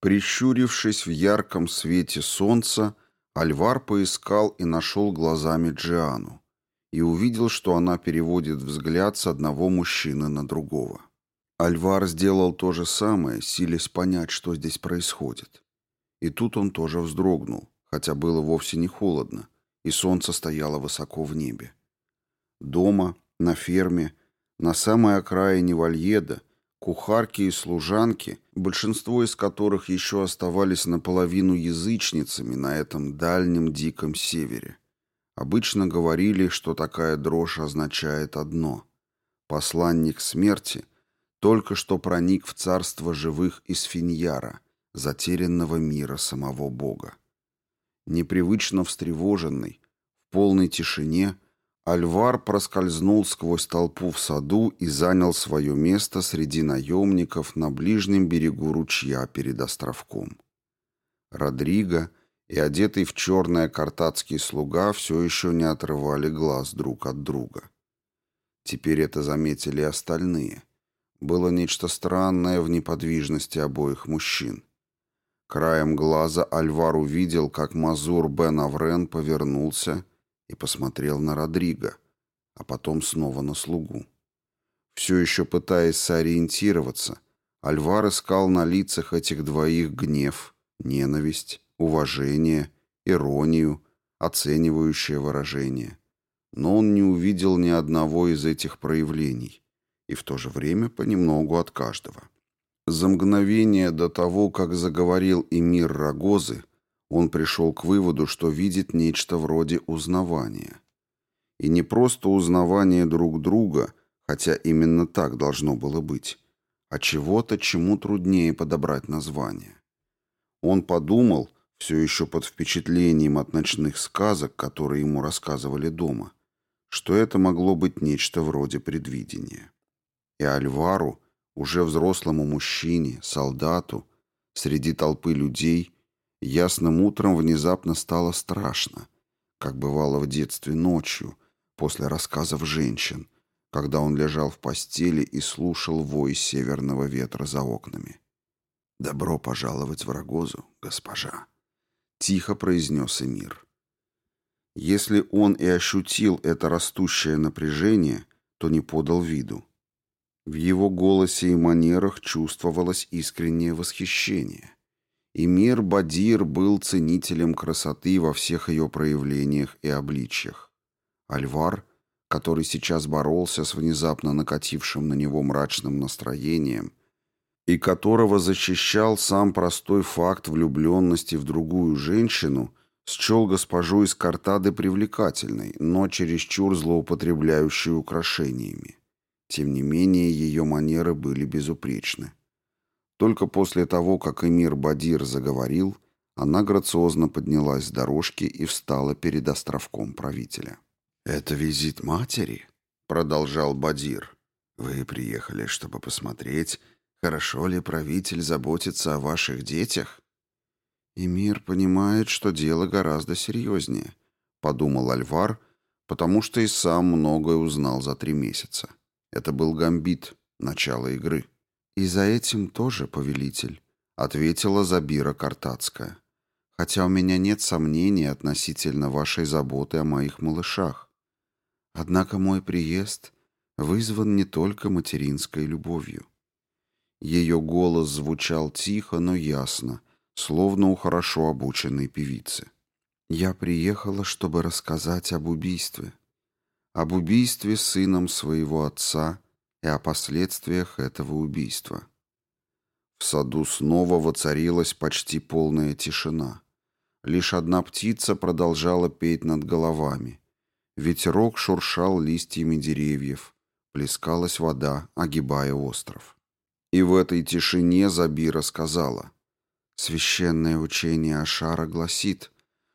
Прищурившись в ярком свете солнца, Альвар поискал и нашел глазами Джиану и увидел, что она переводит взгляд с одного мужчины на другого. Альвар сделал то же самое, силясь понять, что здесь происходит. И тут он тоже вздрогнул, хотя было вовсе не холодно, и солнце стояло высоко в небе. Дома, на ферме, на самой окраине Вальеда, кухарки и служанки, большинство из которых еще оставались наполовину язычницами на этом дальнем диком севере. Обычно говорили, что такая дрожь означает одно. Посланник смерти только что проник в царство живых из Финьяра, затерянного мира самого Бога. Непривычно встревоженный, в полной тишине, Альвар проскользнул сквозь толпу в саду и занял свое место среди наемников на ближнем берегу ручья перед островком. Родриго и одетый в черное картацкий слуга все еще не отрывали глаз друг от друга. Теперь это заметили остальные. Было нечто странное в неподвижности обоих мужчин. Краем глаза Альвар увидел, как Мазур бен Аврен повернулся и посмотрел на Родриго, а потом снова на слугу. Все еще пытаясь сориентироваться, Альвар искал на лицах этих двоих гнев, ненависть, уважение, иронию, оценивающее выражение. Но он не увидел ни одного из этих проявлений, и в то же время понемногу от каждого. За мгновение до того, как заговорил эмир Рогозы, он пришел к выводу, что видит нечто вроде узнавания. И не просто узнавание друг друга, хотя именно так должно было быть, а чего-то, чему труднее подобрать название. Он подумал, все еще под впечатлением от ночных сказок, которые ему рассказывали дома, что это могло быть нечто вроде предвидения. И Альвару, уже взрослому мужчине, солдату, среди толпы людей, ясным утром внезапно стало страшно, как бывало в детстве ночью, после рассказов женщин, когда он лежал в постели и слушал вой северного ветра за окнами. «Добро пожаловать в Рогозу, госпожа», — тихо произнес Эмир. Если он и ощутил это растущее напряжение, то не подал виду. В его голосе и манерах чувствовалось искреннее восхищение. И мир Бадир был ценителем красоты во всех ее проявлениях и обличьях. Альвар, который сейчас боролся с внезапно накатившим на него мрачным настроением, и которого защищал сам простой факт влюбленности в другую женщину, счел госпожу из Картады привлекательной, но чересчур злоупотребляющей украшениями. Тем не менее, ее манеры были безупречны. Только после того, как эмир Бадир заговорил, она грациозно поднялась с дорожки и встала перед островком правителя. «Это визит матери?» — продолжал Бадир. «Вы приехали, чтобы посмотреть, хорошо ли правитель заботится о ваших детях?» «Эмир понимает, что дело гораздо серьезнее», — подумал Альвар, потому что и сам многое узнал за три месяца. Это был гамбит, начало игры. «И за этим тоже, повелитель», — ответила Забира Картацкая. «Хотя у меня нет сомнений относительно вашей заботы о моих малышах. Однако мой приезд вызван не только материнской любовью». Ее голос звучал тихо, но ясно, словно у хорошо обученной певицы. «Я приехала, чтобы рассказать об убийстве об убийстве сыном своего отца и о последствиях этого убийства. В саду снова воцарилась почти полная тишина. Лишь одна птица продолжала петь над головами. Ветерок шуршал листьями деревьев, плескалась вода, огибая остров. И в этой тишине Забира сказала, «Священное учение Ашара гласит,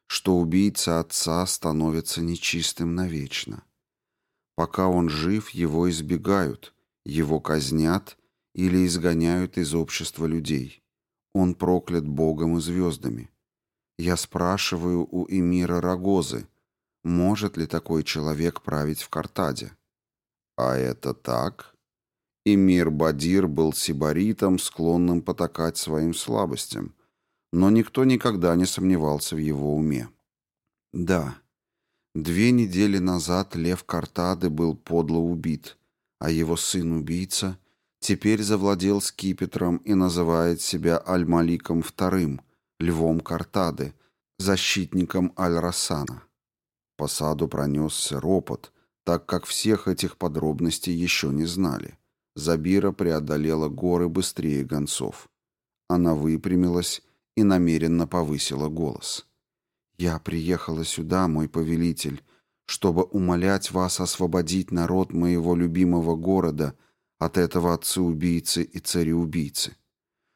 что убийца отца становится нечистым навечно. Пока он жив, его избегают, его казнят или изгоняют из общества людей. Он проклят Богом и звездами. Я спрашиваю у эмира Рогозы, может ли такой человек править в Картаде? А это так? Эмир Бадир был сибаритом, склонным потакать своим слабостям, но никто никогда не сомневался в его уме. Да, две недели назад Лев Картады был подло убит, а его сын-убийца теперь завладел скипетром и называет себя Аль-Маликом II, львом Картады, защитником Аль-Рассана. По саду пронесся ропот, так как всех этих подробностей еще не знали. Забира преодолела горы быстрее гонцов. Она выпрямилась и намеренно повысила голос. «Я приехала сюда, мой повелитель, чтобы умолять вас освободить народ моего любимого города от этого отца-убийцы и цареубийцы,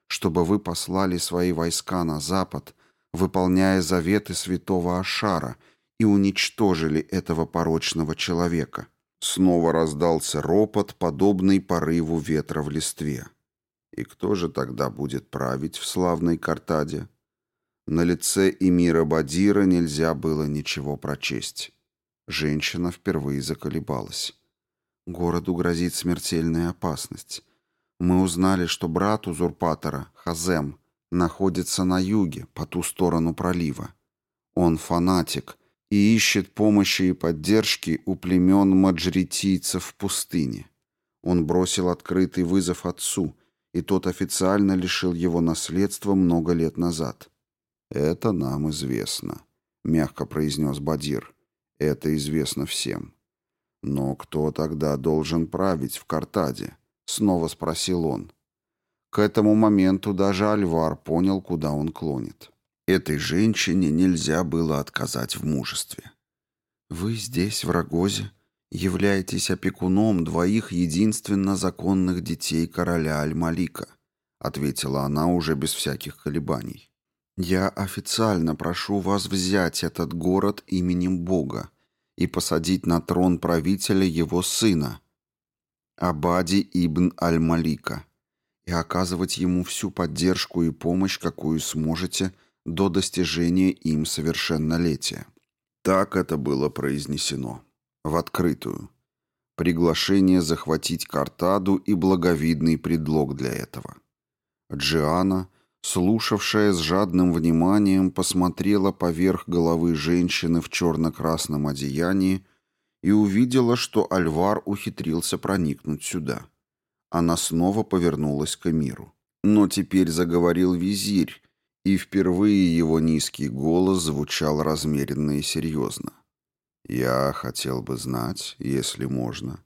чтобы вы послали свои войска на запад, выполняя заветы святого Ашара, и уничтожили этого порочного человека». Снова раздался ропот, подобный порыву ветра в листве. И кто же тогда будет править в славной Картаде? На лице Эмира Бадира нельзя было ничего прочесть. Женщина впервые заколебалась. Городу грозит смертельная опасность. Мы узнали, что брат узурпатора, Хазем, находится на юге, по ту сторону пролива. Он фанатик и ищет помощи и поддержки у племен маджритийцев в пустыне. Он бросил открытый вызов отцу, и тот официально лишил его наследства много лет назад. «Это нам известно», — мягко произнес Бадир. «Это известно всем». «Но кто тогда должен править в Картаде?» — снова спросил он. К этому моменту даже Альвар понял, куда он клонит. Этой женщине нельзя было отказать в мужестве. «Вы здесь, в Рогозе, являетесь опекуном двоих единственно законных детей короля Аль-Малика», ответила она уже без всяких колебаний. «Я официально прошу вас взять этот город именем Бога и посадить на трон правителя его сына, Абади ибн Аль-Малика, и оказывать ему всю поддержку и помощь, какую сможете – до достижения им совершеннолетия. Так это было произнесено. В открытую. Приглашение захватить Картаду и благовидный предлог для этого. Джиана, слушавшая с жадным вниманием, посмотрела поверх головы женщины в черно-красном одеянии и увидела, что Альвар ухитрился проникнуть сюда. Она снова повернулась к миру. Но теперь заговорил визирь, и впервые его низкий голос звучал размеренно и серьезно. «Я хотел бы знать, если можно,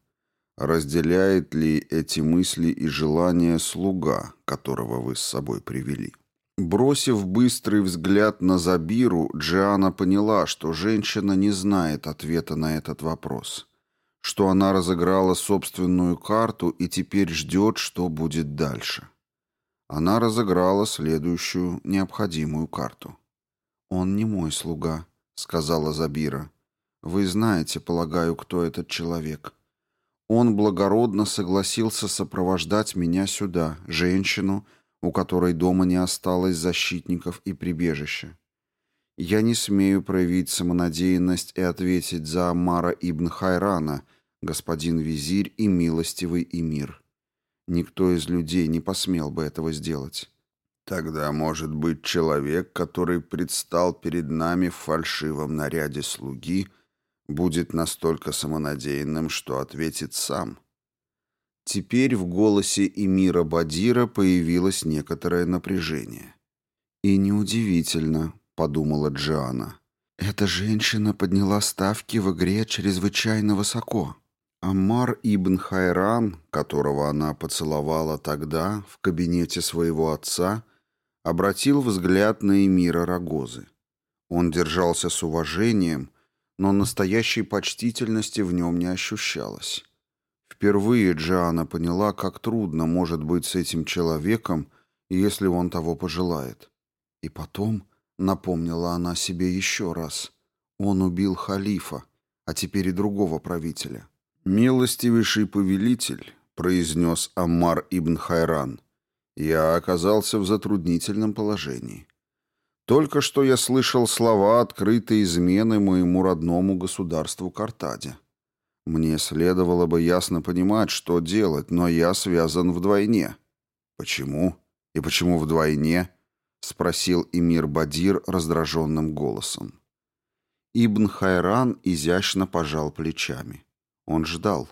разделяет ли эти мысли и желания слуга, которого вы с собой привели?» Бросив быстрый взгляд на Забиру, Джиана поняла, что женщина не знает ответа на этот вопрос, что она разыграла собственную карту и теперь ждет, что будет дальше. Она разыграла следующую необходимую карту. «Он не мой слуга», — сказала Забира. «Вы знаете, полагаю, кто этот человек. Он благородно согласился сопровождать меня сюда, женщину, у которой дома не осталось защитников и прибежища. Я не смею проявить самонадеянность и ответить за Амара ибн Хайрана, господин визирь и милостивый эмир. Никто из людей не посмел бы этого сделать. Тогда может быть человек, который предстал перед нами в фальшивом наряде слуги, будет настолько самонадеянным, что ответит сам. Теперь в голосе Эмира Бадира появилось некоторое напряжение. «И неудивительно», — подумала Джиана. «Эта женщина подняла ставки в игре чрезвычайно высоко. Аммар ибн Хайран, которого она поцеловала тогда в кабинете своего отца, обратил взгляд на эмира Рогозы. Он держался с уважением, но настоящей почтительности в нем не ощущалось. Впервые Джиана поняла, как трудно может быть с этим человеком, если он того пожелает. И потом напомнила она себе еще раз. Он убил халифа, а теперь и другого правителя. «Милостивейший повелитель», — произнес Аммар ибн Хайран, — «я оказался в затруднительном положении. Только что я слышал слова открытой измены моему родному государству Картаде. Мне следовало бы ясно понимать, что делать, но я связан вдвойне. Почему? И почему вдвойне? Спросил Эмир Бадир раздраженным голосом. Ибн Хайран изящно пожал плечами. Он ждал.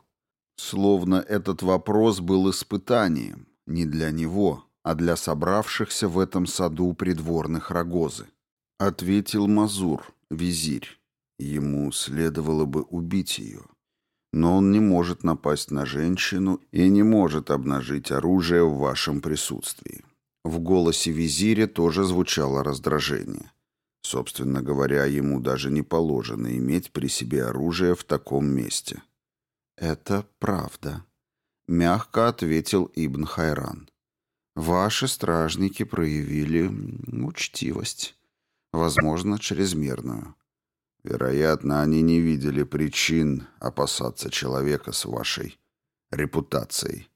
Словно этот вопрос был испытанием, не для него, а для собравшихся в этом саду придворных рогозы. Ответил Мазур, визирь. Ему следовало бы убить ее. Но он не может напасть на женщину и не может обнажить оружие в вашем присутствии. В голосе визиря тоже звучало раздражение. Собственно говоря, ему даже не положено иметь при себе оружие в таком месте. «Это правда», — мягко ответил Ибн Хайран. «Ваши стражники проявили учтивость, возможно, чрезмерную. Вероятно, они не видели причин опасаться человека с вашей репутацией.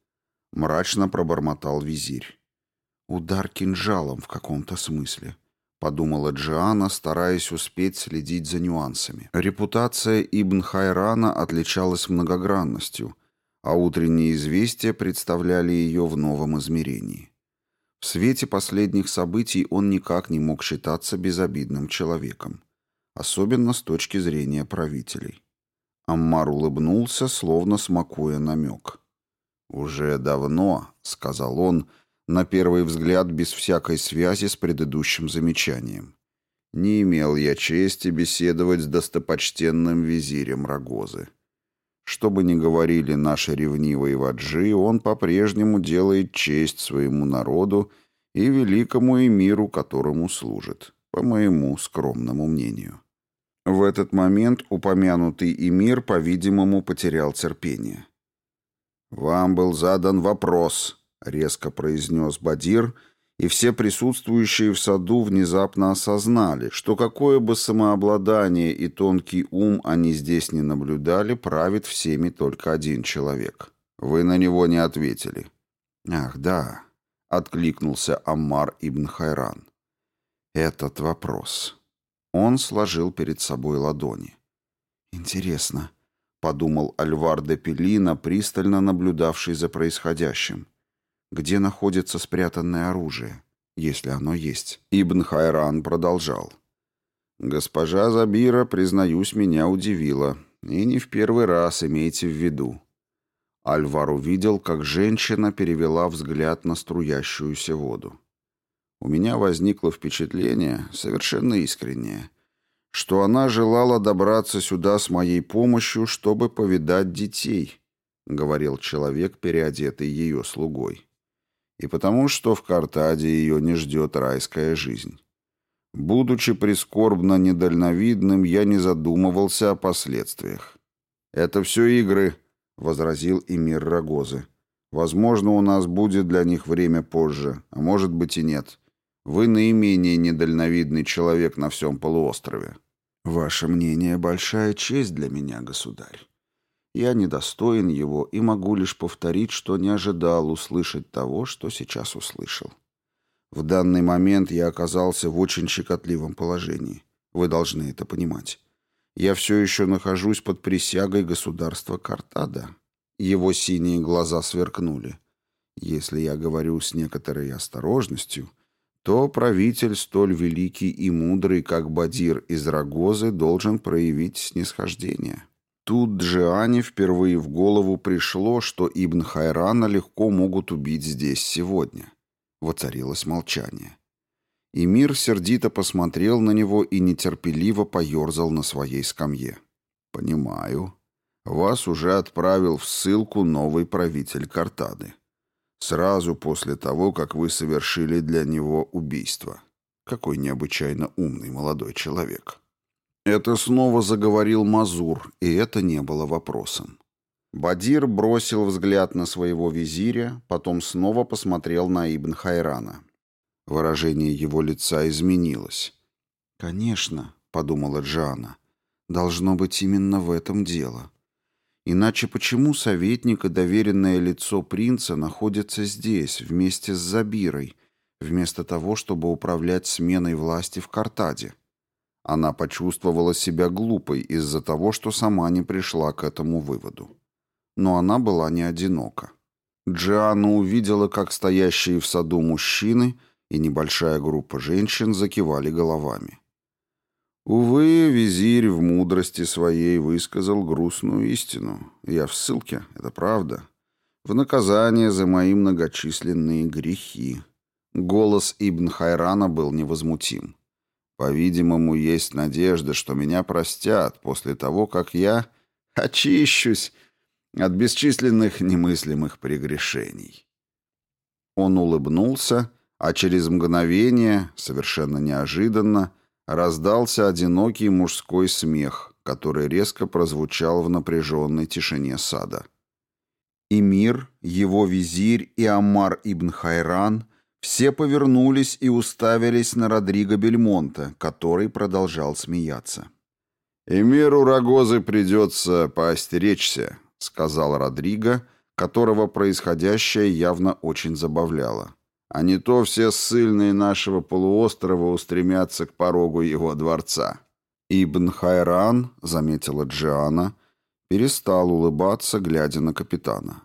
Мрачно пробормотал визирь. Удар кинжалом в каком-то смысле, подумала Джиана, стараясь успеть следить за нюансами. Репутация Ибн Хайрана отличалась многогранностью, а утренние известия представляли ее в новом измерении. В свете последних событий он никак не мог считаться безобидным человеком особенно с точки зрения правителей. Аммар улыбнулся, словно смакуя намек. «Уже давно», — сказал он, на первый взгляд без всякой связи с предыдущим замечанием. «Не имел я чести беседовать с достопочтенным визирем Рогозы. Что бы ни говорили наши ревнивые ваджи, он по-прежнему делает честь своему народу и великому эмиру, которому служит, по моему скромному мнению». В этот момент упомянутый эмир, по-видимому, потерял терпение. «Вам был задан вопрос», — резко произнес Бадир, и все присутствующие в саду внезапно осознали, что какое бы самообладание и тонкий ум они здесь не наблюдали, правит всеми только один человек. Вы на него не ответили. «Ах, да», — откликнулся Аммар ибн Хайран. «Этот вопрос». Он сложил перед собой ладони. «Интересно», — подумал Альвар де Пелина, пристально наблюдавший за происходящим. «Где находится спрятанное оружие, если оно есть?» Ибн Хайран продолжал. «Госпожа Забира, признаюсь, меня удивила. И не в первый раз, имейте в виду». Альвар увидел, как женщина перевела взгляд на струящуюся воду. У меня возникло впечатление, совершенно искреннее, что она желала добраться сюда с моей помощью, чтобы повидать детей, — говорил человек, переодетый ее слугой. И потому, что в Картаде ее не ждет райская жизнь. Будучи прискорбно недальновидным, я не задумывался о последствиях. «Это все игры», — возразил Эмир Рогозы. «Возможно, у нас будет для них время позже, а может быть и нет. Вы наименее недальновидный человек на всем полуострове. Ваше мнение — большая честь для меня, государь. Я недостоин его и могу лишь повторить, что не ожидал услышать того, что сейчас услышал. В данный момент я оказался в очень щекотливом положении. Вы должны это понимать. Я все еще нахожусь под присягой государства Картада. Его синие глаза сверкнули. Если я говорю с некоторой осторожностью — то правитель столь великий и мудрый, как Бадир из Рогозы, должен проявить снисхождение. Тут Джиане впервые в голову пришло, что Ибн Хайрана легко могут убить здесь сегодня. Воцарилось молчание. И мир сердито посмотрел на него и нетерпеливо поерзал на своей скамье. «Понимаю. Вас уже отправил в ссылку новый правитель Картады сразу после того, как вы совершили для него убийство. Какой необычайно умный молодой человек. Это снова заговорил Мазур, и это не было вопросом. Бадир бросил взгляд на своего визиря, потом снова посмотрел на Ибн Хайрана. Выражение его лица изменилось. «Конечно», — подумала Джана, — «должно быть именно в этом дело. Иначе почему советник и доверенное лицо принца находятся здесь, вместе с Забирой, вместо того, чтобы управлять сменой власти в Картаде? Она почувствовала себя глупой из-за того, что сама не пришла к этому выводу. Но она была не одинока. Джиана увидела, как стоящие в саду мужчины и небольшая группа женщин закивали головами. Увы, визирь в мудрости своей высказал грустную истину. Я в ссылке, это правда. В наказание за мои многочисленные грехи. Голос Ибн Хайрана был невозмутим. По-видимому, есть надежда, что меня простят после того, как я очищусь от бесчисленных немыслимых прегрешений. Он улыбнулся, а через мгновение, совершенно неожиданно, раздался одинокий мужской смех, который резко прозвучал в напряженной тишине сада. Эмир, его визирь и Амар ибн Хайран все повернулись и уставились на Родриго Бельмонта, который продолжал смеяться. «Эмиру Рогозы придется поостеречься», — сказал Родриго, которого происходящее явно очень забавляло а не то все ссыльные нашего полуострова устремятся к порогу его дворца. Ибн Хайран, заметила Джиана, перестал улыбаться, глядя на капитана.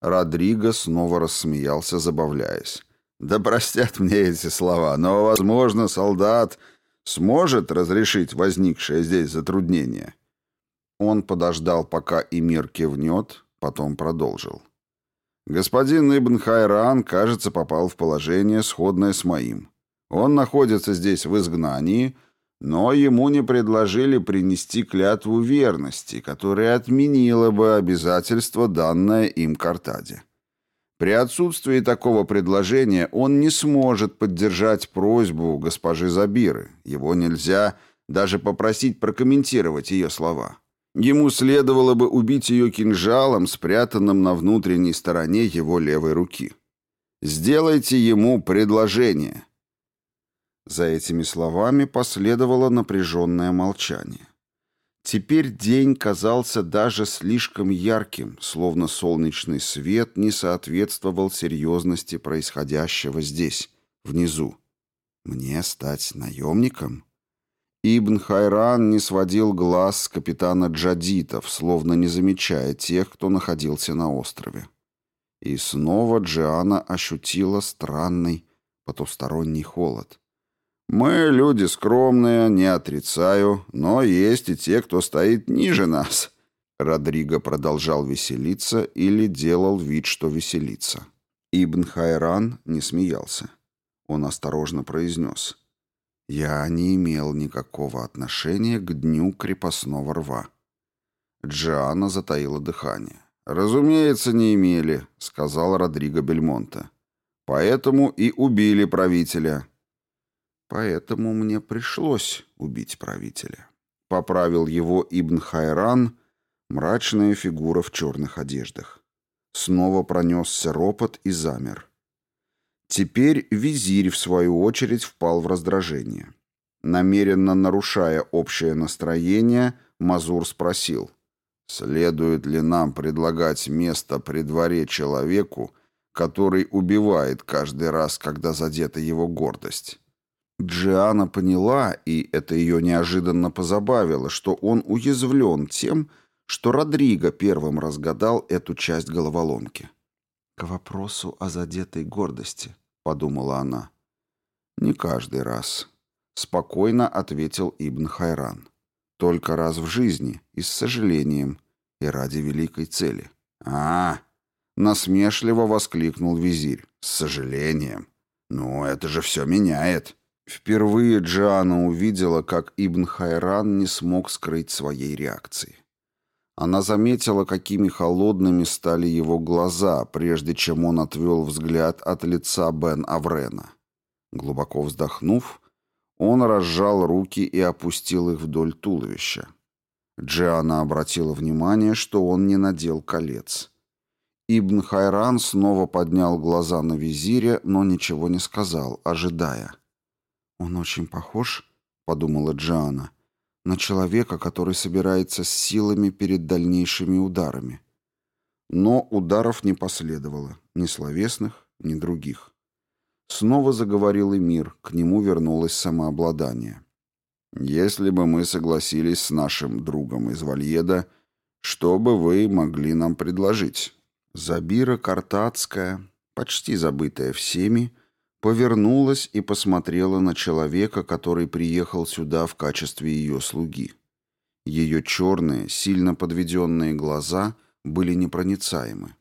Родриго снова рассмеялся, забавляясь. «Да простят мне эти слова, но, возможно, солдат сможет разрешить возникшее здесь затруднение». Он подождал, пока Эмир кивнет, потом продолжил. Господин Ибн Хайран, кажется, попал в положение, сходное с моим. Он находится здесь в изгнании, но ему не предложили принести клятву верности, которая отменила бы обязательство, данное им Картаде. При отсутствии такого предложения он не сможет поддержать просьбу госпожи Забиры. Его нельзя даже попросить прокомментировать ее слова. Ему следовало бы убить ее кинжалом, спрятанным на внутренней стороне его левой руки. «Сделайте ему предложение». За этими словами последовало напряженное молчание. Теперь день казался даже слишком ярким, словно солнечный свет не соответствовал серьезности происходящего здесь, внизу. «Мне стать наемником?» Ибн Хайран не сводил глаз с капитана Джадитов, словно не замечая тех, кто находился на острове. И снова Джиана ощутила странный потусторонний холод. «Мы люди скромные, не отрицаю, но есть и те, кто стоит ниже нас». Родриго продолжал веселиться или делал вид, что веселится. Ибн Хайран не смеялся. Он осторожно произнес — я не имел никакого отношения к дню крепостного рва. Джиана затаила дыхание. «Разумеется, не имели», — сказал Родриго Бельмонте. «Поэтому и убили правителя». «Поэтому мне пришлось убить правителя», — поправил его Ибн Хайран, мрачная фигура в черных одеждах. Снова пронесся ропот и замер. Теперь визирь, в свою очередь, впал в раздражение. Намеренно нарушая общее настроение, Мазур спросил, «Следует ли нам предлагать место при дворе человеку, который убивает каждый раз, когда задета его гордость?» Джиана поняла, и это ее неожиданно позабавило, что он уязвлен тем, что Родриго первым разгадал эту часть головоломки. К вопросу о задетой гордости. — подумала она. «Не каждый раз», — спокойно ответил Ибн Хайран. «Только раз в жизни и с сожалением, и ради великой цели». «А, насмешливо воскликнул визирь. «С сожалением. Ну, это же все меняет». Впервые Джиана увидела, как Ибн Хайран не смог скрыть своей реакции. Она заметила, какими холодными стали его глаза, прежде чем он отвел взгляд от лица Бен Аврена. Глубоко вздохнув, он разжал руки и опустил их вдоль туловища. Джиана обратила внимание, что он не надел колец. Ибн Хайран снова поднял глаза на визиря, но ничего не сказал, ожидая. «Он очень похож», — подумала Джиана, — на человека, который собирается с силами перед дальнейшими ударами. Но ударов не последовало, ни словесных, ни других. Снова заговорил Эмир, к нему вернулось самообладание. Если бы мы согласились с нашим другом из Вальеда, что бы вы могли нам предложить? Забира Картацкая, почти забытая всеми, повернулась и посмотрела на человека, который приехал сюда в качестве ее слуги. Ее черные, сильно подведенные глаза были непроницаемы.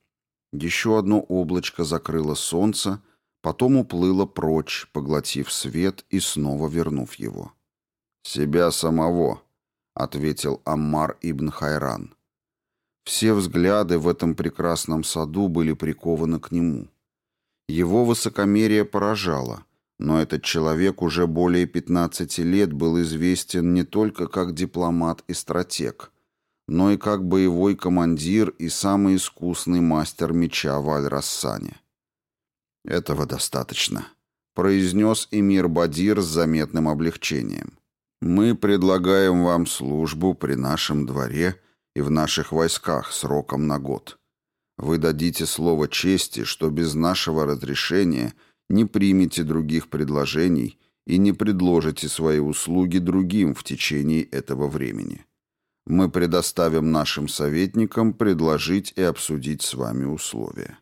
Еще одно облачко закрыло солнце, потом уплыло прочь, поглотив свет и снова вернув его. «Себя самого», — ответил Аммар ибн Хайран. Все взгляды в этом прекрасном саду были прикованы к нему. Его высокомерие поражало, но этот человек уже более 15 лет был известен не только как дипломат и стратег, но и как боевой командир и самый искусный мастер меча в Аль-Рассане. «Этого достаточно», — произнес эмир Бадир с заметным облегчением. Мы предлагаем вам службу при нашем дворе и в наших войсках сроком на год. Вы дадите слово чести, что без нашего разрешения не примете других предложений и не предложите свои услуги другим в течение этого времени. Мы предоставим нашим советникам предложить и обсудить с вами условия.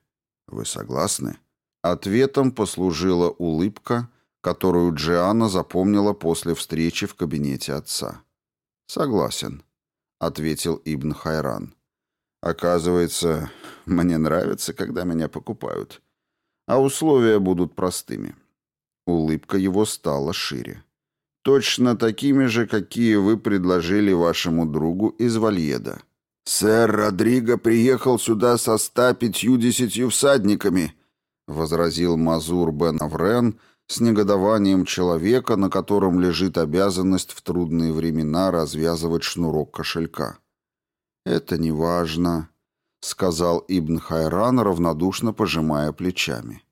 Вы согласны? Ответом послужила улыбка, которую Джиана запомнила после встречи в кабинете отца. «Согласен», — ответил Ибн Хайран. «Оказывается, мне нравится, когда меня покупают. А условия будут простыми». Улыбка его стала шире. «Точно такими же, какие вы предложили вашему другу из Вальеда». «Сэр Родриго приехал сюда со ста пятью-десятью всадниками», — возразил Мазур бен Аврен, с негодованием человека, на котором лежит обязанность в трудные времена развязывать шнурок кошелька. «Это не важно», — сказал Ибн Хайран, равнодушно пожимая плечами.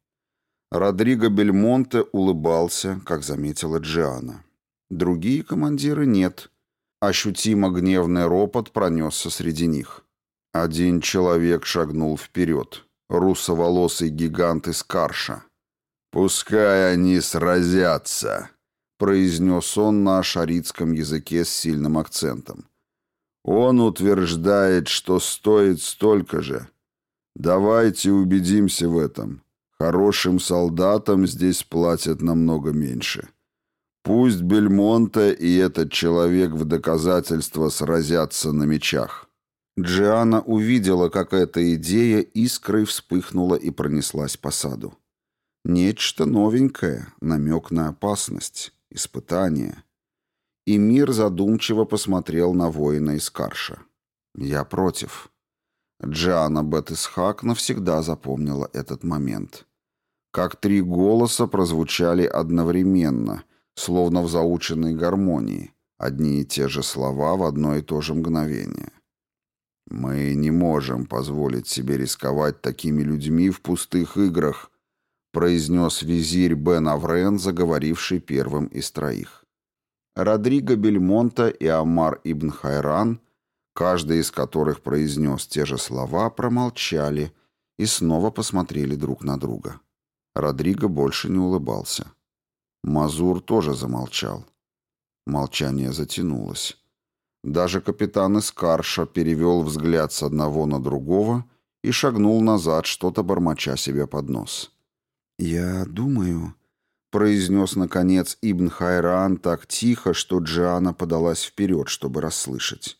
Родриго Бельмонте улыбался, как заметила Джиана. Другие командиры нет. Ощутимо гневный ропот пронесся среди них. Один человек шагнул вперед. Русоволосый гигант из Карша. «Пускай они сразятся», — произнес он на шаритском языке с сильным акцентом. «Он утверждает, что стоит столько же. Давайте убедимся в этом. Хорошим солдатам здесь платят намного меньше. Пусть Бельмонте и этот человек в доказательство сразятся на мечах». Джиана увидела, как эта идея искрой вспыхнула и пронеслась по саду. Нечто новенькое, намек на опасность, испытание. И мир задумчиво посмотрел на воина из Карша. «Я против». Джиана Бетисхак навсегда запомнила этот момент. Как три голоса прозвучали одновременно, словно в заученной гармонии, одни и те же слова в одно и то же мгновение. «Мы не можем позволить себе рисковать такими людьми в пустых играх», произнес визирь Бен Аврен, заговоривший первым из троих. Родриго Бельмонта и Амар ибн Хайран, каждый из которых произнес те же слова, промолчали и снова посмотрели друг на друга. Родриго больше не улыбался. Мазур тоже замолчал. Молчание затянулось. Даже капитан Искарша перевел взгляд с одного на другого и шагнул назад, что-то бормоча себе под нос. «Я думаю», — произнес, наконец, Ибн Хайран так тихо, что Джиана подалась вперед, чтобы расслышать,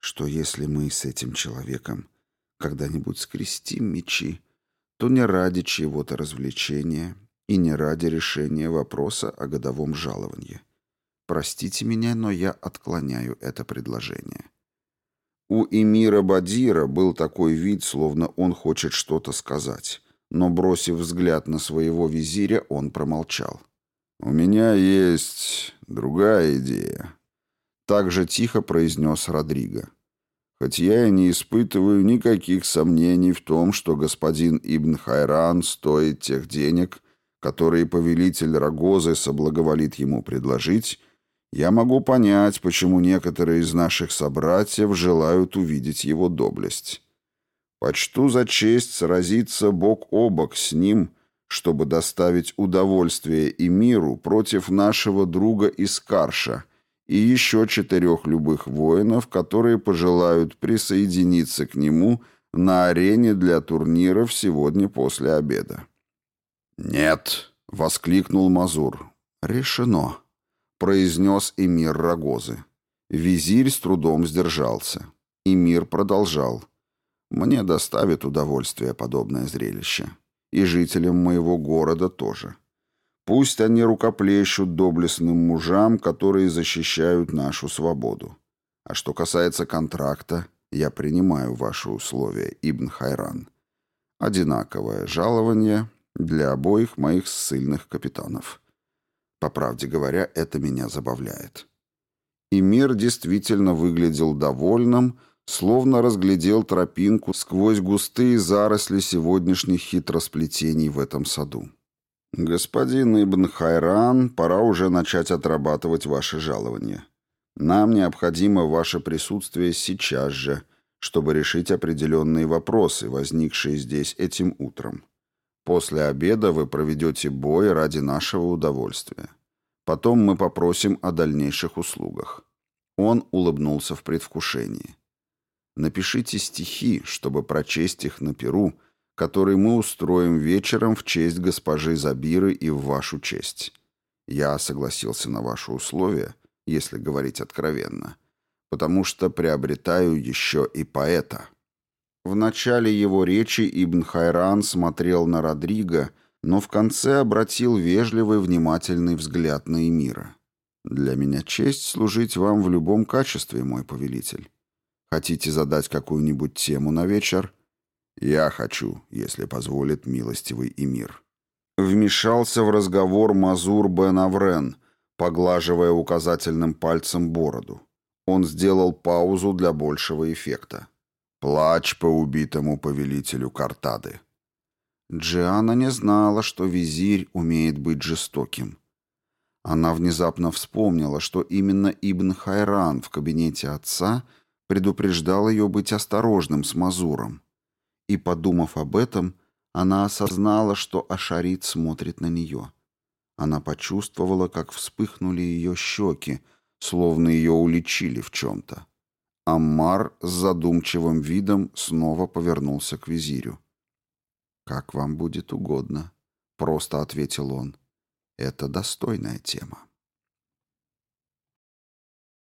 что если мы с этим человеком когда-нибудь скрестим мечи, то не ради чьего-то развлечения и не ради решения вопроса о годовом жаловании. Простите меня, но я отклоняю это предложение. У эмира Бадира был такой вид, словно он хочет что-то сказать но, бросив взгляд на своего визиря, он промолчал. «У меня есть другая идея», — так же тихо произнес Родриго. «Хоть я и не испытываю никаких сомнений в том, что господин Ибн Хайран стоит тех денег, которые повелитель Рогозы соблаговолит ему предложить, я могу понять, почему некоторые из наших собратьев желают увидеть его доблесть. Почту за честь сразиться бок о бок с ним, чтобы доставить удовольствие и миру против нашего друга из Карша и еще четырех любых воинов, которые пожелают присоединиться к нему на арене для турниров сегодня после обеда. «Нет», — воскликнул Мазур. «Решено», — произнес эмир Рогозы. Визирь с трудом сдержался. Эмир продолжал. «Мне доставит удовольствие подобное зрелище. И жителям моего города тоже. Пусть они рукоплещут доблестным мужам, которые защищают нашу свободу. А что касается контракта, я принимаю ваши условия, Ибн Хайран. Одинаковое жалование для обоих моих ссыльных капитанов. По правде говоря, это меня забавляет. И мир действительно выглядел довольным, словно разглядел тропинку сквозь густые заросли сегодняшних хитросплетений в этом саду. «Господин Ибн Хайран, пора уже начать отрабатывать ваши жалования. Нам необходимо ваше присутствие сейчас же, чтобы решить определенные вопросы, возникшие здесь этим утром. После обеда вы проведете бой ради нашего удовольствия. Потом мы попросим о дальнейших услугах». Он улыбнулся в предвкушении. «Напишите стихи, чтобы прочесть их на перу, — который мы устроим вечером в честь госпожи Забиры и в вашу честь. Я согласился на ваши условия, если говорить откровенно, потому что приобретаю еще и поэта». В начале его речи Ибн Хайран смотрел на Родриго, но в конце обратил вежливый внимательный взгляд на Эмира. «Для меня честь служить вам в любом качестве, мой повелитель. Хотите задать какую-нибудь тему на вечер?» «Я хочу, если позволит милостивый эмир». Вмешался в разговор Мазур бен Аврен, поглаживая указательным пальцем бороду. Он сделал паузу для большего эффекта. «Плач по убитому повелителю Картады». Джиана не знала, что визирь умеет быть жестоким. Она внезапно вспомнила, что именно Ибн Хайран в кабинете отца предупреждал ее быть осторожным с Мазуром. И, подумав об этом, она осознала, что Ашарит смотрит на нее. Она почувствовала, как вспыхнули ее щеки, словно ее уличили в чем-то. Аммар с задумчивым видом снова повернулся к визирю. «Как вам будет угодно», — просто ответил он. «Это достойная тема».